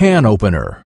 can opener.